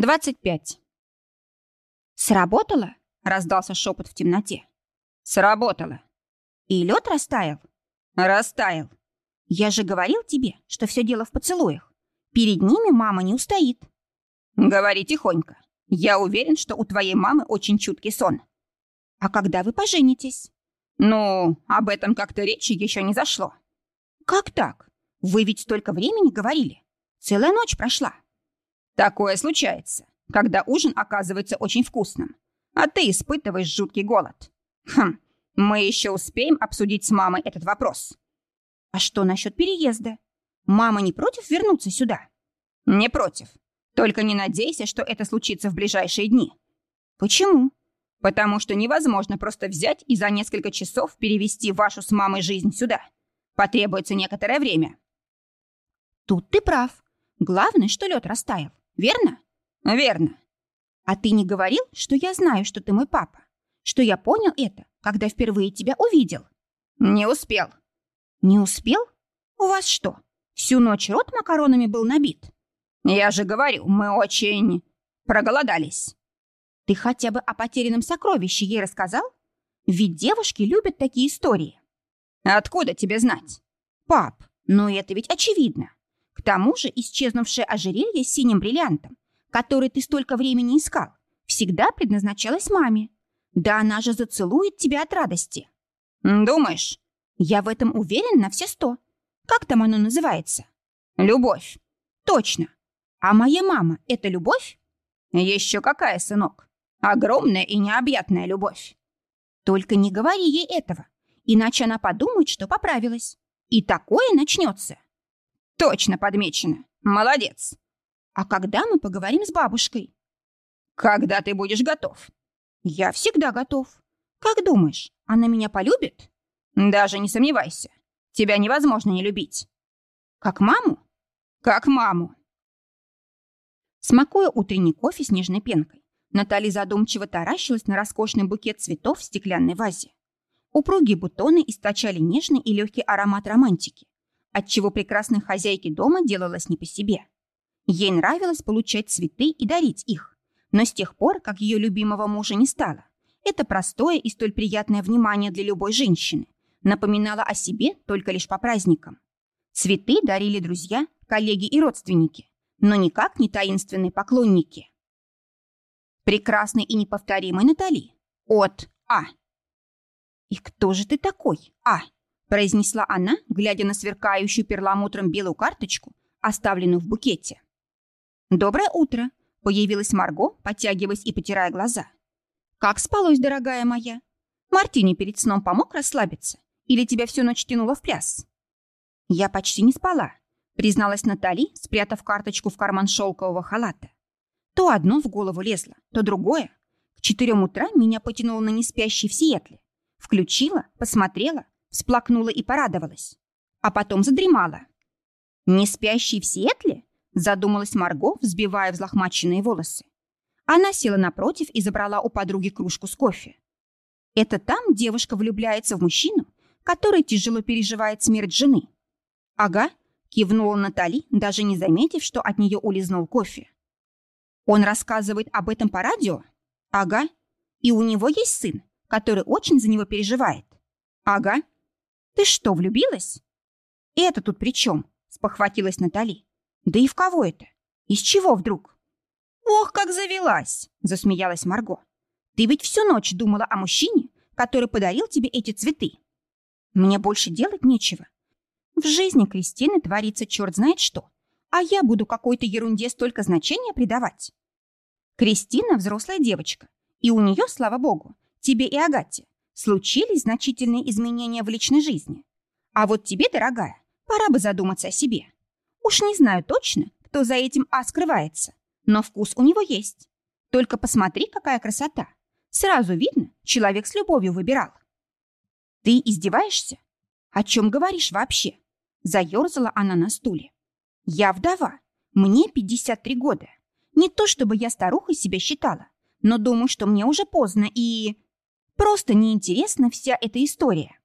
25. «Сработало?» — раздался шепот в темноте. «Сработало». «И лед растаял?» «Растаял». «Я же говорил тебе, что все дело в поцелуях. Перед ними мама не устоит». «Говори тихонько. Я уверен, что у твоей мамы очень чуткий сон». «А когда вы поженитесь?» «Ну, об этом как-то речи еще не зашло». «Как так? Вы ведь столько времени говорили. Целая ночь прошла». Такое случается, когда ужин оказывается очень вкусным, а ты испытываешь жуткий голод. Хм, мы еще успеем обсудить с мамой этот вопрос. А что насчет переезда? Мама не против вернуться сюда? Не против. Только не надейся, что это случится в ближайшие дни. Почему? Потому что невозможно просто взять и за несколько часов перевести вашу с мамой жизнь сюда. Потребуется некоторое время. Тут ты прав. Главное, что лед растаял верно? Верно. А ты не говорил, что я знаю, что ты мой папа? Что я понял это, когда впервые тебя увидел? Не успел. Не успел? У вас что, всю ночь рот макаронами был набит? Я же говорю, мы очень проголодались. Ты хотя бы о потерянном сокровище ей рассказал? Ведь девушки любят такие истории. Откуда тебе знать? Пап, ну это ведь очевидно. Тому же исчезнувшее ожерелье с синим бриллиантом, который ты столько времени искал, всегда предназначалось маме. Да она же зацелует тебя от радости. Думаешь? Я в этом уверен на все сто. Как там оно называется? Любовь. Точно. А моя мама — это любовь? Еще какая, сынок? Огромная и необъятная любовь. Только не говори ей этого, иначе она подумает, что поправилась. И такое начнется. Точно подмечено. Молодец. А когда мы поговорим с бабушкой? Когда ты будешь готов? Я всегда готов. Как думаешь, она меня полюбит? Даже не сомневайся. Тебя невозможно не любить. Как маму? Как маму. Смакуя утренний кофе с нежной пенкой, Натали задумчиво таращилась на роскошный букет цветов в стеклянной вазе. Упругие бутоны источали нежный и легкий аромат романтики, отчего прекрасной хозяйке дома делалось не по себе. Ей нравилось получать цветы и дарить их, но с тех пор, как ее любимого мужа не стало, это простое и столь приятное внимание для любой женщины напоминало о себе только лишь по праздникам. Цветы дарили друзья, коллеги и родственники, но никак не таинственные поклонники. Прекрасный и неповторимый Натали. От А. «И кто же ты такой, А?» Произнесла она, глядя на сверкающую перламутром белую карточку, оставленную в букете. «Доброе утро!» — появилась Марго, подтягиваясь и потирая глаза. «Как спалось, дорогая моя? Мартини перед сном помог расслабиться? Или тебя всю ночь тянуло в пляс?» «Я почти не спала», — призналась Натали, спрятав карточку в карман шелкового халата. То одно в голову лезло, то другое. К четырем утра меня потянуло на неспящий в Сиэтле. Включила, посмотрела, Всплакнула и порадовалась. А потом задремала. «Не спящий в Сиэтле?» Задумалась Марго, взбивая взлохмаченные волосы. Она села напротив и забрала у подруги кружку с кофе. Это там девушка влюбляется в мужчину, который тяжело переживает смерть жены. Ага, кивнула Натали, даже не заметив, что от нее улизнул кофе. Он рассказывает об этом по радио? Ага. И у него есть сын, который очень за него переживает. Ага. «Ты что, влюбилась?» «Это тут при чем?» — спохватилась Натали. «Да и в кого это? Из чего вдруг?» «Ох, как завелась!» — засмеялась Марго. «Ты ведь всю ночь думала о мужчине, который подарил тебе эти цветы. Мне больше делать нечего. В жизни Кристины творится черт знает что, а я буду какой-то ерунде столько значения придавать. Кристина взрослая девочка, и у нее, слава богу, тебе и Агате, случились значительные изменения в личной жизни. А вот тебе, дорогая, пора бы задуматься о себе. Уж не знаю точно, кто за этим А скрывается, но вкус у него есть. Только посмотри, какая красота. Сразу видно, человек с любовью выбирал. Ты издеваешься? О чем говоришь вообще? Заерзала она на стуле. Я вдова. Мне 53 года. Не то чтобы я старухой себя считала, но думаю, что мне уже поздно и... Просто неинтересна вся эта история».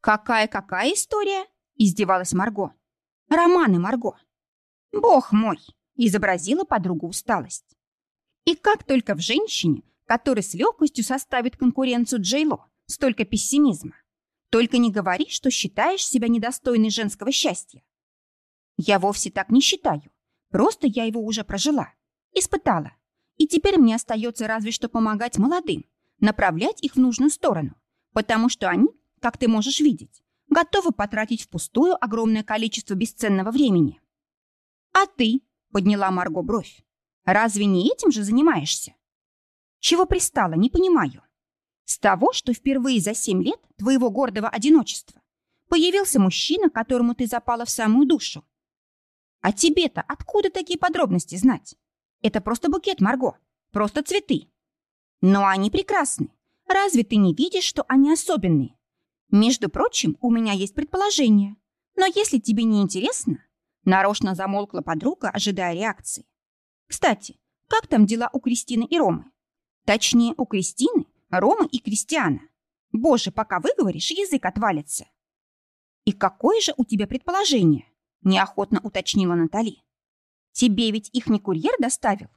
«Какая-какая история?» – издевалась Марго. «Романы, Марго». «Бог мой!» – изобразила подругу усталость. И как только в женщине, которая с легкостью составит конкуренцию Джейло, столько пессимизма. Только не говори, что считаешь себя недостойной женского счастья. Я вовсе так не считаю. Просто я его уже прожила, испытала. И теперь мне остается разве что помогать молодым, направлять их в нужную сторону, потому что они, как ты можешь видеть, готовы потратить впустую огромное количество бесценного времени. «А ты?» — подняла Марго бровь. «Разве не этим же занимаешься?» «Чего пристала, не понимаю». «С того, что впервые за семь лет твоего гордого одиночества появился мужчина, которому ты запала в самую душу. А тебе-то откуда такие подробности знать? Это просто букет, Марго, просто цветы. Но они прекрасны. Разве ты не видишь, что они особенные? Между прочим, у меня есть предположение. Но если тебе не интересно, Нарочно замолкла подруга, ожидая реакции. «Кстати, как там дела у Кристины и Ромы? Точнее, у Кристины, Ромы и Кристиана. Боже, пока выговоришь, язык отвалится». «И какое же у тебя предположение?» – неохотно уточнила Натали. «Тебе ведь их не курьер доставил?»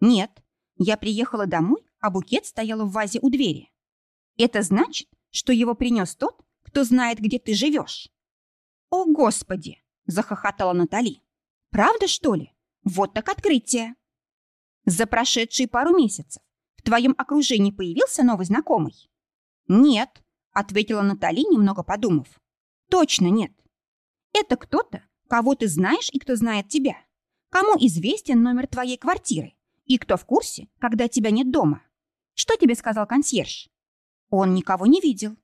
«Нет. Я приехала домой, а букет стоял в вазе у двери. Это значит, что его принес тот, кто знает, где ты живешь». «О, Господи!» — захохотала Натали. «Правда, что ли? Вот так открытие!» «За прошедшие пару месяцев в твоем окружении появился новый знакомый?» «Нет», — ответила Натали, немного подумав. «Точно нет. Это кто-то, кого ты знаешь и кто знает тебя. Кому известен номер твоей квартиры и кто в курсе, когда тебя нет дома. Что тебе сказал консьерж?» Он никого не видел,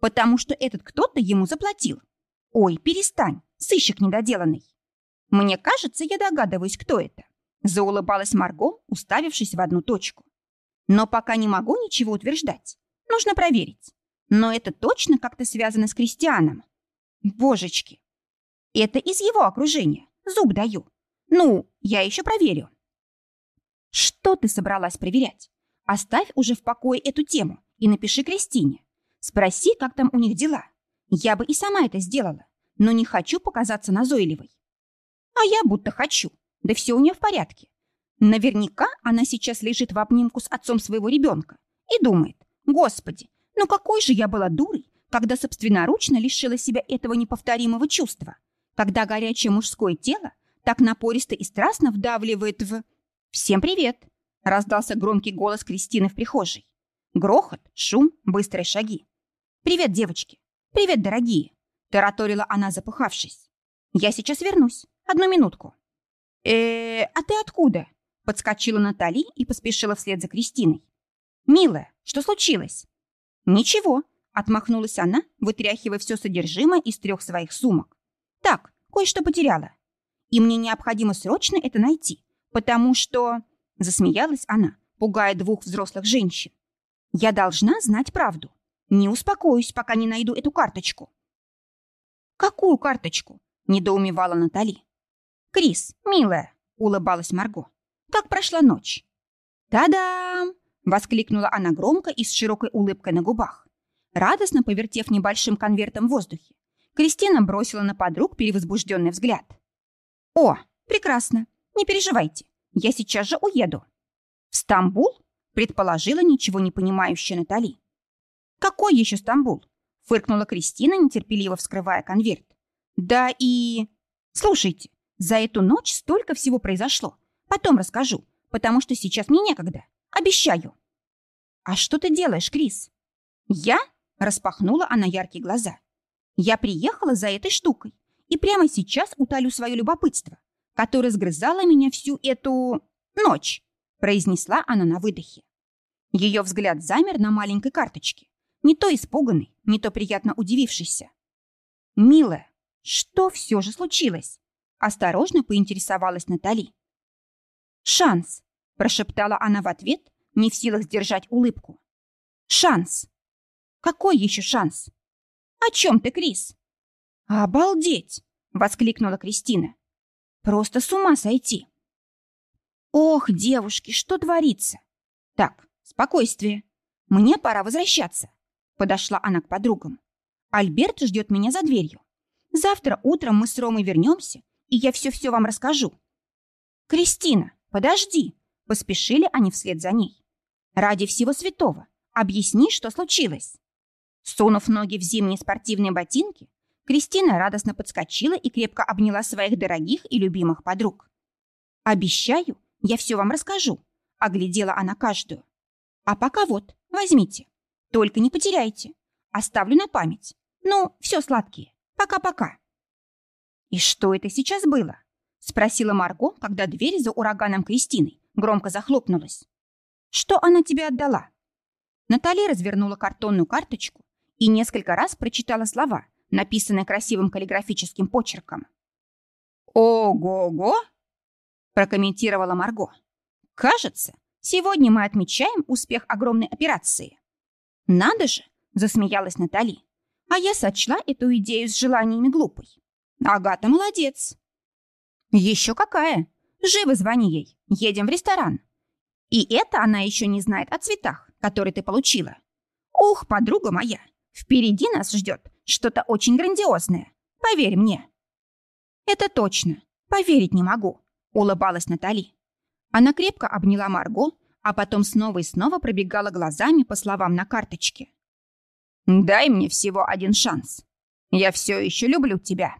потому что этот кто-то ему заплатил. «Ой, перестань, сыщик недоделанный!» «Мне кажется, я догадываюсь, кто это», — заулыбалась Марго, уставившись в одну точку. «Но пока не могу ничего утверждать. Нужно проверить. Но это точно как-то связано с Кристианом. Божечки! Это из его окружения. Зуб даю. Ну, я еще проверю». «Что ты собралась проверять? Оставь уже в покое эту тему и напиши Кристине. Спроси, как там у них дела. Я бы и сама это сделала, но не хочу показаться назойливой. А я будто хочу, да все у нее в порядке. Наверняка она сейчас лежит в обнимку с отцом своего ребенка и думает, господи, ну какой же я была дурой, когда собственноручно лишила себя этого неповторимого чувства, когда горячее мужское тело так напористо и страстно вдавливает в... «Всем привет!» — раздался громкий голос Кристины в прихожей. Грохот, шум, быстрые шаги. «Привет, девочки! «Привет, дорогие!» — тараторила она, запыхавшись. «Я сейчас вернусь. Одну минутку». э а ты откуда?» — подскочила Натали и поспешила вслед за Кристиной. «Милая, что случилось?» «Ничего», — отмахнулась она, вытряхивая все содержимое из трех своих сумок. «Так, кое-что потеряла. И мне необходимо срочно это найти, потому что...» Засмеялась она, пугая двух взрослых женщин. «Я должна знать правду. Не успокоюсь, пока не найду эту карточку. Какую карточку? недоумевала Натали. Крис, милая, улыбалась Марго. Как прошла ночь? Та-дам! воскликнула она громко и с широкой улыбкой на губах. Радостно повертев небольшим конвертом в воздухе, Кристина бросила на подруг перевозбужденный взгляд. «О, прекрасно! Не переживайте, я сейчас же уеду». «В Стамбул?» — предположила ничего не понимающая Натали. «Какой еще Стамбул?» — фыркнула Кристина, нетерпеливо вскрывая конверт. «Да и...» «Слушайте, за эту ночь столько всего произошло. Потом расскажу, потому что сейчас мне некогда. Обещаю». «А что ты делаешь, Крис?» «Я?» — распахнула она яркие глаза. «Я приехала за этой штукой и прямо сейчас утолю свое любопытство, которое сгрызало меня всю эту... ночь», — произнесла она на выдохе. Ее взгляд замер на маленькой карточке. Не то испуганный, не то приятно удивившийся. «Милая, что все же случилось?» Осторожно поинтересовалась Натали. «Шанс!» – прошептала она в ответ, не в силах сдержать улыбку. «Шанс!» «Какой еще шанс?» «О чем ты, Крис?» «Обалдеть!» – воскликнула Кристина. «Просто с ума сойти!» «Ох, девушки, что творится?» «Так, спокойствие. Мне пора возвращаться. Подошла она к подругам. Альберт ждет меня за дверью. Завтра утром мы с Ромой вернемся, и я все-все вам расскажу. Кристина, подожди, Поспешили они вслед за ней. «Ради всего святого, объясни, что случилось». Сунув ноги в зимние спортивные ботинки, Кристина радостно подскочила и крепко обняла своих дорогих и любимых подруг. «Обещаю, я все вам расскажу», — оглядела она каждую. «А пока вот, возьмите. Только не потеряйте. Оставлю на память. Ну, все сладкие. Пока-пока». «И что это сейчас было?» — спросила Марго, когда дверь за ураганом Кристиной громко захлопнулась. «Что она тебе отдала?» Натали развернула картонную карточку и несколько раз прочитала слова, написанные красивым каллиграфическим почерком. «Ого-го!» – прокомментировала Марго. «Кажется, сегодня мы отмечаем успех огромной операции». «Надо же!» – засмеялась Натали. «А я сочла эту идею с желаниями глупой. Агата молодец!» «Еще какая! Живо звони ей, едем в ресторан. И это она еще не знает о цветах, которые ты получила. Ух, подруга моя, Впереди нас ждет что-то очень грандиозное. Поверь мне». «Это точно. Поверить не могу», — улыбалась Натали. Она крепко обняла Марго, а потом снова и снова пробегала глазами по словам на карточке. «Дай мне всего один шанс. Я все еще люблю тебя».